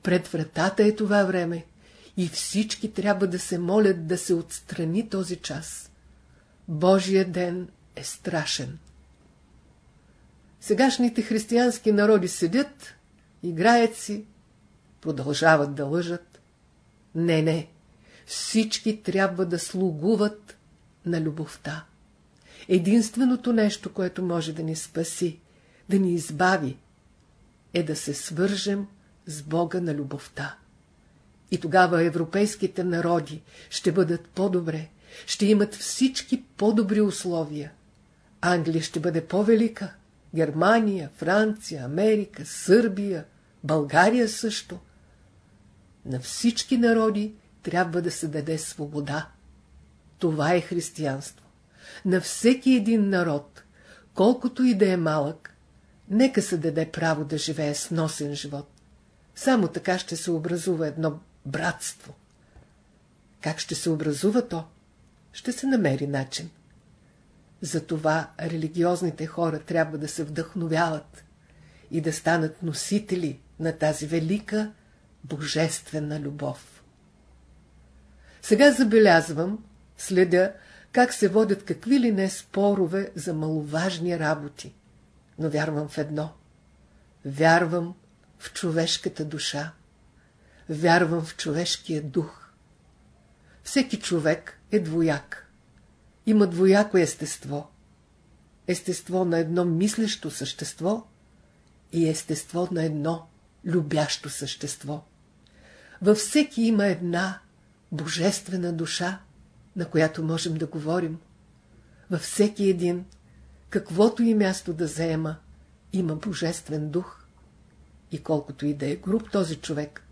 Пред вратата е това време и всички трябва да се молят да се отстрани този час. Божия ден е страшен. Сегашните християнски народи седят, играят си, продължават да лъжат. Не, не, всички трябва да слугуват на любовта. Единственото нещо, което може да ни спаси, да ни избави, е да се свържем с Бога на любовта. И тогава европейските народи ще бъдат по-добре, ще имат всички по-добри условия. Англия ще бъде по-велика, Германия, Франция, Америка, Сърбия, България също. На всички народи трябва да се даде свобода. Това е християнство. На всеки един народ, колкото и да е малък, нека се даде право да живее с носен живот. Само така ще се образува едно братство. Как ще се образува то? Ще се намери начин. Затова религиозните хора трябва да се вдъхновяват и да станат носители на тази велика божествена любов. Сега забелязвам, следя, как се водят какви ли не спорове за маловажни работи. Но вярвам в едно. Вярвам в човешката душа. Вярвам в човешкия дух. Всеки човек е двояк. Има двояко естество. Естество на едно мислещо същество и естество на едно любящо същество. Във всеки има една божествена душа, на която можем да говорим. Във всеки един, каквото и място да заема, има божествен дух. И колкото и да е груб този човек,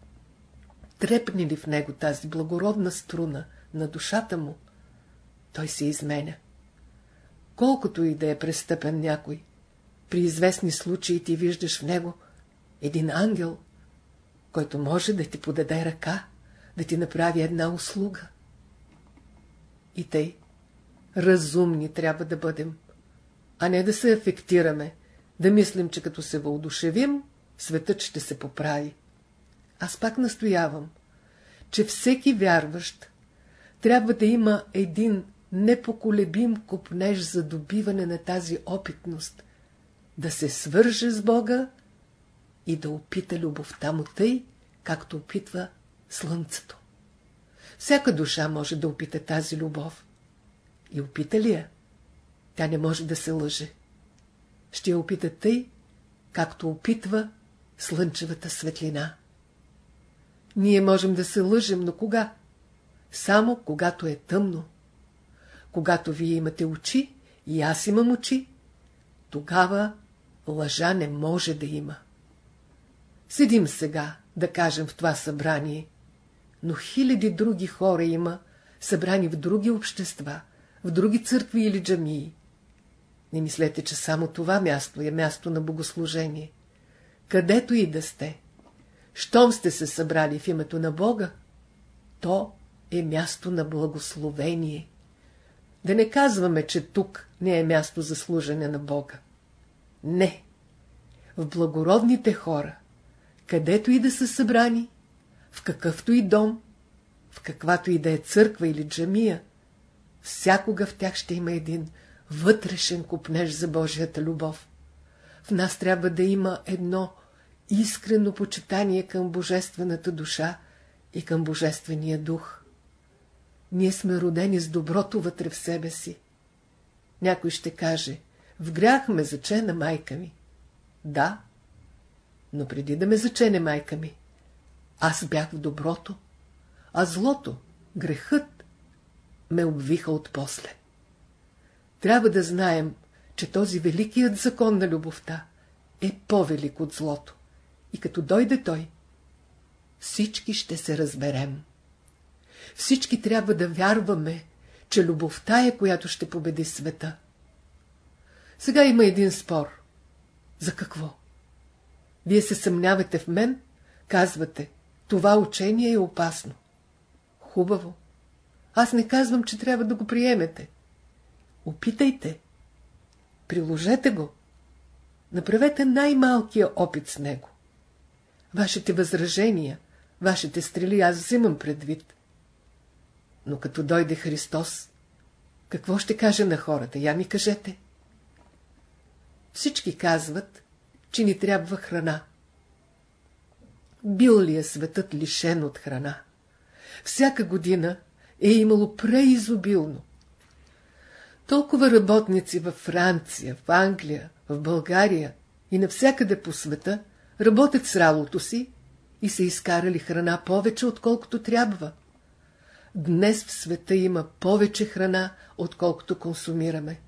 трепни ли в него тази благородна струна на душата му, той се изменя. Колкото и да е престъпен някой, при известни случаи ти виждаш в него един ангел, който може да ти подаде ръка, да ти направи една услуга. И тъй, разумни трябва да бъдем, а не да се афектираме, да мислим, че като се въодушевим, светът ще се поправи. Аз пак настоявам, че всеки вярващ трябва да има един непоколебим купнеж за добиване на тази опитност, да се свърже с Бога и да опита любовта му тъй, както опитва слънцето. Всяка душа може да опита тази любов. И опита ли я? Тя не може да се лъже. Ще я опита тъй, както опитва слънчевата светлина. Ние можем да се лъжем, но кога? Само когато е тъмно. Когато вие имате очи и аз имам очи, тогава лъжа не може да има. Седим сега, да кажем, в това събрание, но хиляди други хора има, събрани в други общества, в други църкви или джамии. Не мислете, че само това място е място на богослужение. Където и да сте, щом сте се събрали в името на Бога, то е място на благословение. Да не казваме, че тук не е място за служене на Бога. Не. В благородните хора, където и да са събрани, в какъвто и дом, в каквато и да е църква или джамия, всякога в тях ще има един вътрешен купнеж за Божията любов. В нас трябва да има едно искрено почитание към Божествената душа и към Божествения дух. Ние сме родени с доброто вътре в себе си. Някой ще каже, в грях ме зачена майка ми. Да, но преди да ме зачене майка ми, аз бях в доброто, а злото, грехът, ме обвиха от после. Трябва да знаем, че този великият закон на любовта е по-велик от злото. И като дойде той, всички ще се разберем. Всички трябва да вярваме, че любовта е, която ще победи света. Сега има един спор. За какво? Вие се съмнявате в мен, казвате, това учение е опасно. Хубаво. Аз не казвам, че трябва да го приемете. Опитайте. Приложете го. Направете най-малкия опит с него. Вашите възражения, вашите стрели аз взимам предвид. Но като дойде Христос, какво ще каже на хората? Я ми кажете. Всички казват, че ни трябва храна. Бил ли е светът лишен от храна? Всяка година е имало преизобилно. Толкова работници във Франция, в Англия, в България и навсякъде по света работят с работото си и са изкарали храна повече, отколкото трябва. Днес в света има повече храна, отколкото консумираме.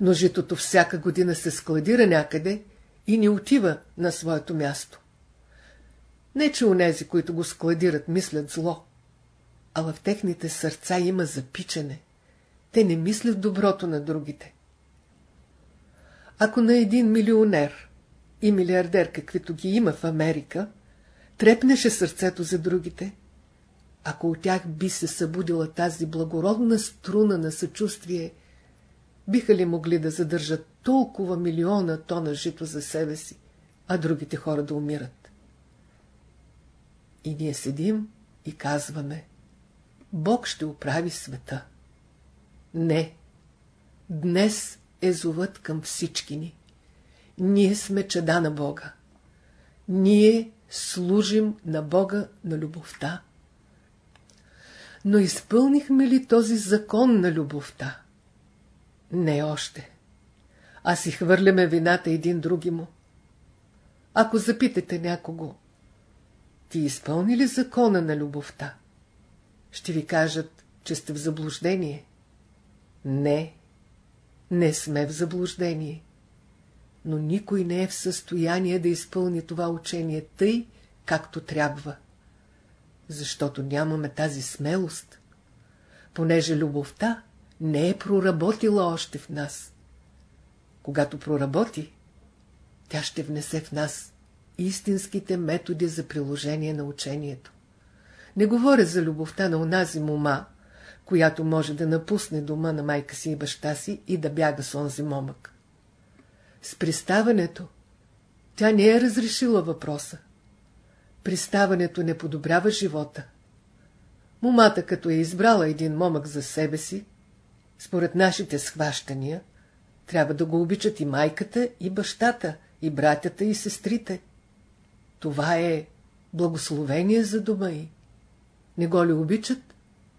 Но житото всяка година се складира някъде и не отива на своето място. Не, че онези, които го складират, мислят зло, а в техните сърца има запичане. Те не мислят доброто на другите. Ако на един милионер и милиардер, каквито ги има в Америка, трепнеше сърцето за другите, ако от тях би се събудила тази благородна струна на съчувствие, биха ли могли да задържат толкова милиона тона жито за себе си, а другите хора да умират? И ние седим и казваме, Бог ще оправи света. Не, днес е зовът към всички ни. Ние сме чеда на Бога. Ние служим на Бога на любовта. Но изпълнихме ли този закон на любовта? Не още. А си хвърляме вината един други му. Ако запитате някого, ти изпълни ли закона на любовта? Ще ви кажат, че сте в заблуждение. Не, не сме в заблуждение. Но никой не е в състояние да изпълни това учение тъй, както трябва. Защото нямаме тази смелост, понеже любовта не е проработила още в нас. Когато проработи, тя ще внесе в нас истинските методи за приложение на учението. Не говоря за любовта на онази мома, която може да напусне дома на майка си и баща си и да бяга с онзи момък. С приставането тя не е разрешила въпроса. Приставането не подобрява живота. Момата, като е избрала един момък за себе си, според нашите схващания, трябва да го обичат и майката, и бащата, и братята, и сестрите. Това е благословение за дома й. Не го ли обичат?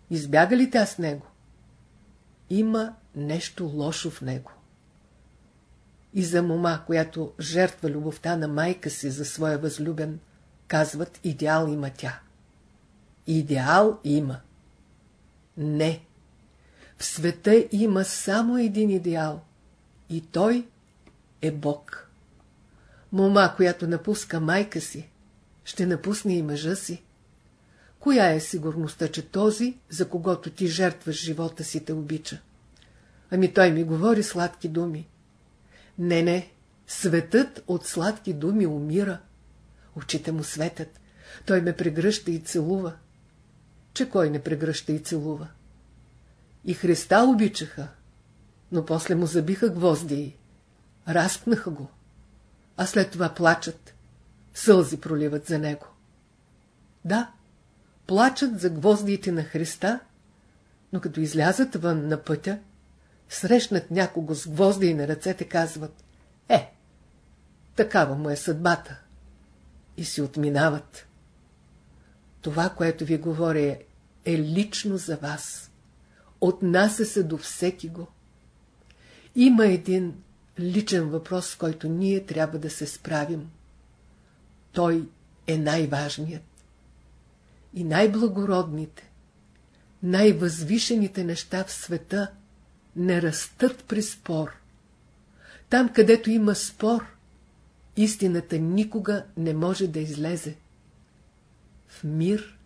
Избяга ли тя с него? Има нещо лошо в него. И за мома, която жертва любовта на майка си за своя възлюбен, казват идеал има тя. Идеал има. Не. В света има само един идеал. И той е Бог. Мома, която напуска майка си, ще напусне и мъжа си. Коя е сигурността, че този, за когото ти жертваш живота си, те обича? Ами той ми говори сладки думи. Не, не, светът от сладки думи умира. Очите му светят. Той ме прегръща и целува. Че кой не прегръща и целува? И Христа обичаха, но после му забиха гвозди. Разпнаха го, а след това плачат. Сълзи проливат за него. Да, плачат за гвоздиите на Христа, но като излязат вън на пътя, срещнат някого с гвозди и на ръцете, казват Е, такава му е съдбата. И си отминават. Това, което ви говоря, е лично за вас. Отнася се до всеки го. Има един личен въпрос, с който ние трябва да се справим. Той е най-важният. И най-благородните, най-възвишените неща в света не растат при спор. Там, където има спор, истината никога не може да излезе. В мир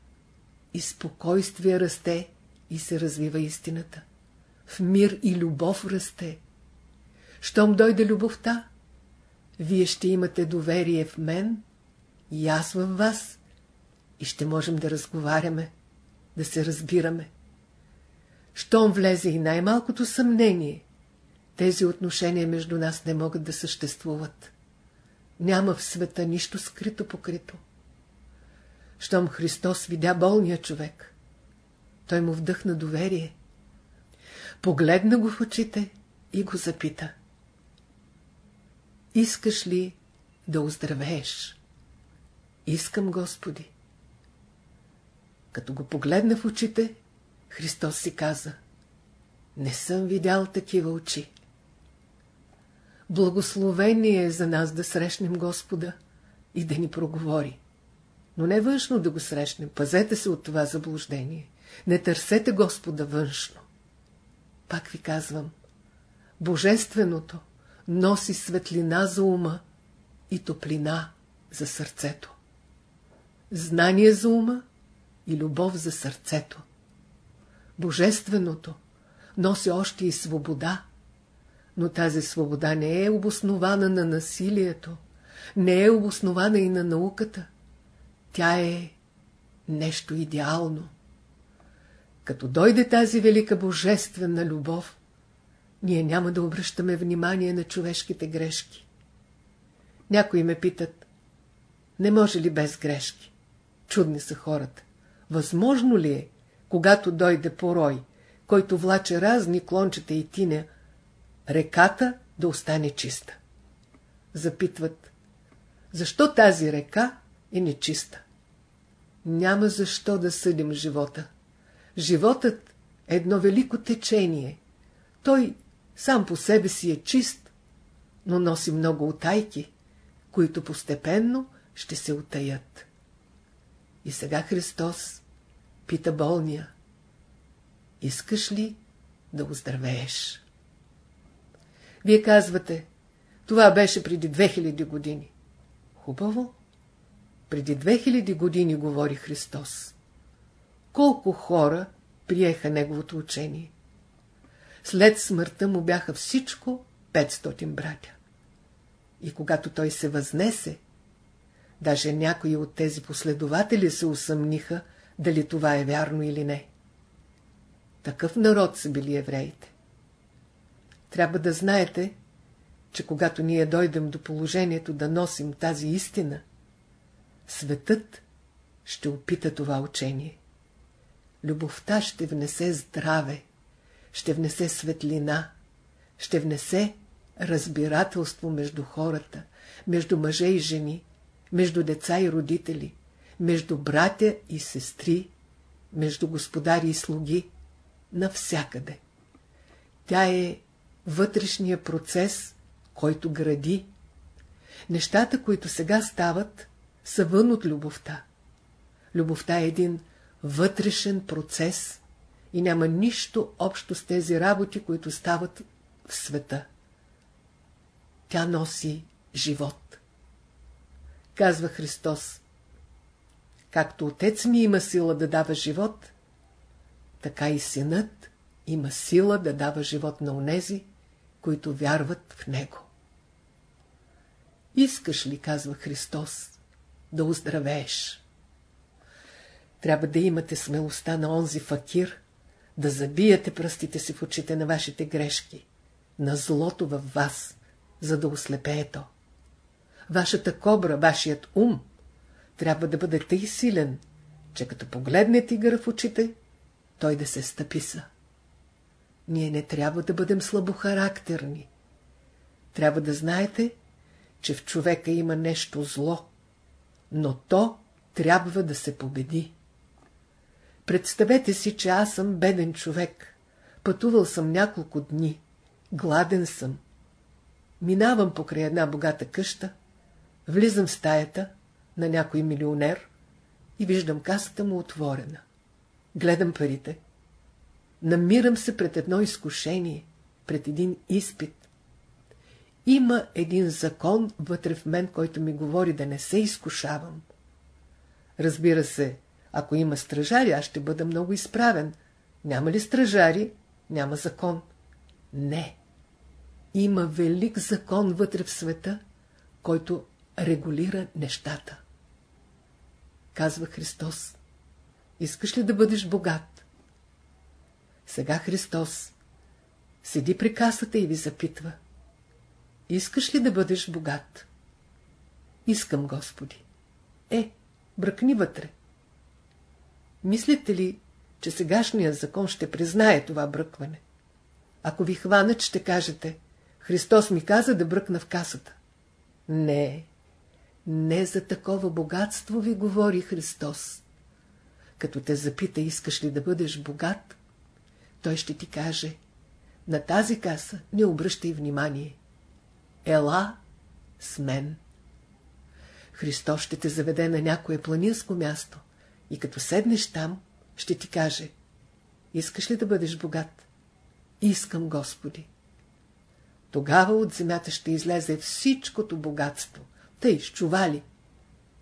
и спокойствие расте и се развива истината. В мир и любов расте. Щом дойде любовта, вие ще имате доверие в мен и аз във вас и ще можем да разговаряме, да се разбираме. Щом влезе и най-малкото съмнение, тези отношения между нас не могат да съществуват. Няма в света нищо скрито покрито. Щом Христос видя болния човек, той му вдъхна доверие. Погледна го в очите и го запита. Искаш ли да оздравееш? Искам, Господи. Като го погледна в очите, Христос си каза, не съм видял такива очи. Благословение е за нас да срещнем Господа и да ни проговори. Но не външно да го срещнем, пазете се от това заблуждение. Не търсете Господа външно. Пак ви казвам, Божественото носи светлина за ума и топлина за сърцето. Знание за ума и любов за сърцето. Божественото носи още и свобода, но тази свобода не е обоснована на насилието, не е обоснована и на науката. Тя е нещо идеално. Като дойде тази велика божествена любов, ние няма да обръщаме внимание на човешките грешки. Някои ме питат, не може ли без грешки? Чудни са хората. Възможно ли е, когато дойде порой, който влаче разни клончета и тиня, реката да остане чиста? Запитват, защо тази река е нечиста? Няма защо да съдим живота. Животът е едно велико течение. Той сам по себе си е чист, но носи много отайки, които постепенно ще се утаят. И сега Христос пита болния. Искаш ли да оздравееш? Вие казвате, това беше преди 2000 години. Хубаво. Преди 2000 години говори Христос. Колко хора приеха Неговото учение? След смъртта му бяха всичко 500 братя. И когато той се възнесе, даже някои от тези последователи се усъмниха, дали това е вярно или не. Такъв народ са били евреите. Трябва да знаете, че когато ние дойдем до положението да носим тази истина, светът ще опита това учение. Любовта ще внесе здраве, ще внесе светлина, ще внесе разбирателство между хората, между мъже и жени, между деца и родители, между братя и сестри, между господари и слуги, навсякъде. Тя е вътрешния процес, който гради. Нещата, които сега стават, са вън от любовта. Любовта е един вътрешен процес и няма нищо общо с тези работи, които стават в света. Тя носи живот. Казва Христос. Както Отец ми има сила да дава живот, така и Синът има сила да дава живот на онези, които вярват в Него. Искаш ли, казва Христос, да оздравееш? Трябва да имате смелостта на онзи факир, да забиете пръстите си в очите на вашите грешки, на злото във вас, за да ослепее то. Вашата кобра, вашият ум, трябва да бъде тъй силен, че като погледне тигъра в очите, той да се стъписа. Ние не трябва да бъдем слабохарактерни. Трябва да знаете, че в човека има нещо зло, но то трябва да се победи. Представете си, че аз съм беден човек. Пътувал съм няколко дни. Гладен съм. Минавам покрай една богата къща, влизам в стаята на някой милионер и виждам касата му отворена. Гледам парите. Намирам се пред едно изкушение, пред един изпит. Има един закон вътре в мен, който ми говори да не се изкушавам. Разбира се, ако има стражари, аз ще бъда много изправен. Няма ли стражари, няма закон. Не. Има велик закон вътре в света, който регулира нещата. Казва Христос. Искаш ли да бъдеш богат? Сега Христос седи при касата и ви запитва. Искаш ли да бъдеш богат? Искам, Господи. Е, бръкни вътре. Мислите ли, че сегашният закон ще признае това бръкване? Ако ви хванат, ще кажете, Христос ми каза да бръкна в касата. Не, не за такова богатство ви говори Христос. Като те запита, искаш ли да бъдеш богат, той ще ти каже, на тази каса не обръщай внимание. Ела с мен. Христос ще те заведе на някое планинско място и като седнеш там, ще ти каже, искаш ли да бъдеш богат? Искам, Господи. Тогава от земята ще излезе всичкото богатство, тъй щували.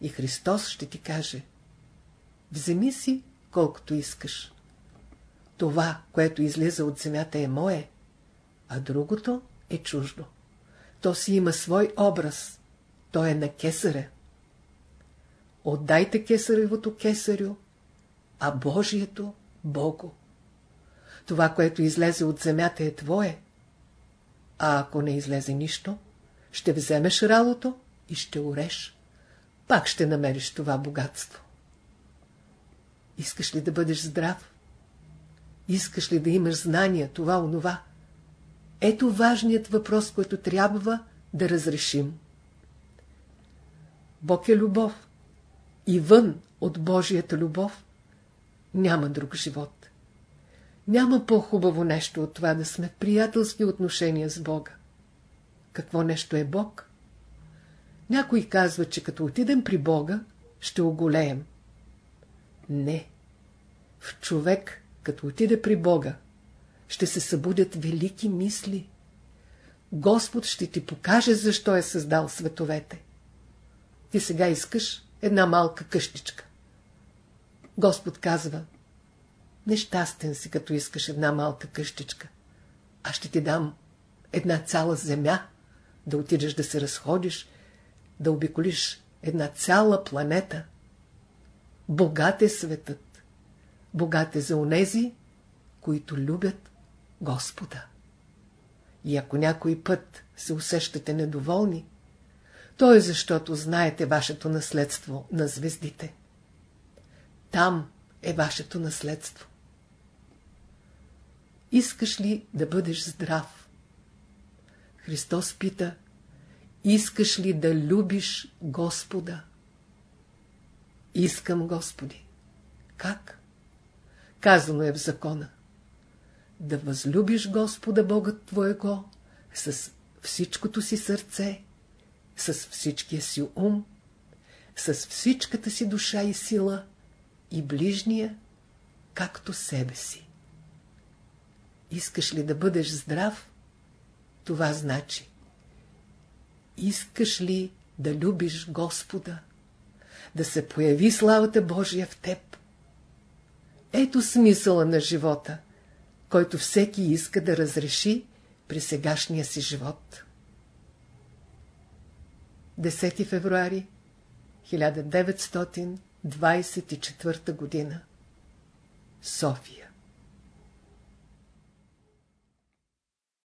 И Христос ще ти каже, вземи си колкото искаш. Това, което излиза от земята е мое, а другото е чуждо. То си има свой образ, то е на кесаря. Отдайте кесаревото кесарю, а Божието Богу. Това, което излезе от земята е твое, а ако не излезе нищо, ще вземеш ралото и ще уреш. Пак ще намериш това богатство. Искаш ли да бъдеш здрав? Искаш ли да имаш знания, това, онова? Ето важният въпрос, който трябва да разрешим. Бог е любов и вън от Божията любов няма друг живот. Няма по-хубаво нещо от това да сме в приятелски отношения с Бога. Какво нещо е Бог? Някой казва, че като отидем при Бога, ще оголеем. Не. В човек, като отиде при Бога, ще се събудят велики мисли. Господ ще ти покаже, защо е създал световете. Ти сега искаш една малка къщичка. Господ казва, нещастен си, като искаш една малка къщичка. Аз ще ти дам една цяла земя, да отидеш да се разходиш, да обиколиш една цяла планета. Богат е светът. Богат е за онези, които любят Господа. И ако някой път се усещате недоволни, то е защото знаете вашето наследство на звездите. Там е вашето наследство. Искаш ли да бъдеш здрав? Христос пита, искаш ли да любиш Господа? Искам, Господи. Как? Казано е в закона. Да възлюбиш Господа Бога Твоего с всичкото си сърце, с всичкия си ум, с всичката си душа и сила и ближния, както себе си. Искаш ли да бъдеш здрав? Това значи. Искаш ли да любиш Господа? Да се появи славата Божия в теб? Ето смисъла на живота, който всеки иска да разреши при сегашния си живот. 10 февруари 1924 година София